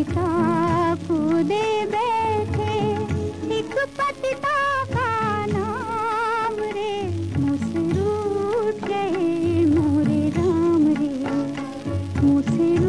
पिता बैठे एक पतिता का नाम रे मुझसे गए मोरे राम रे मुझसे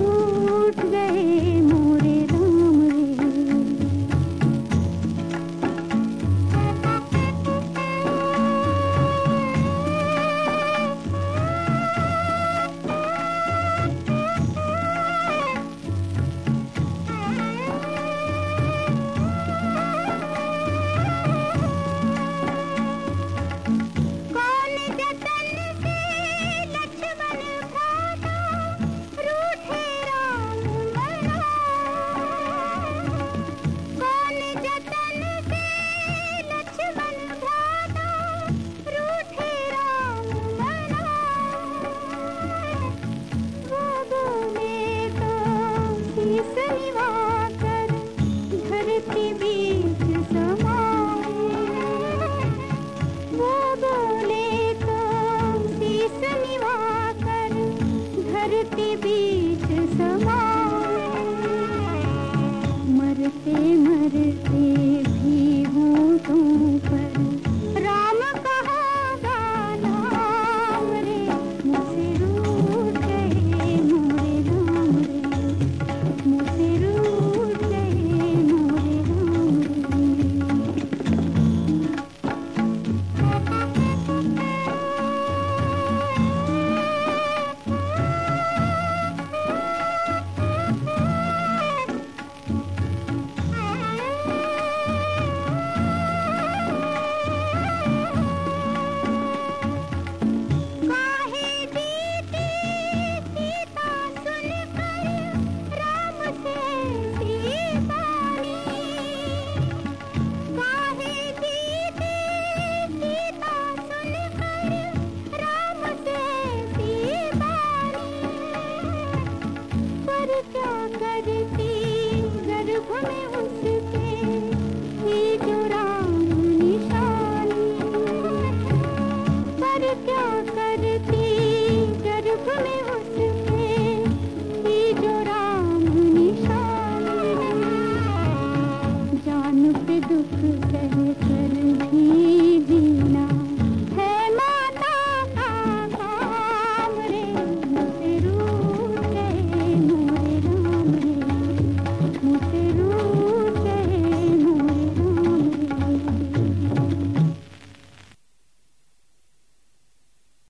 करते भी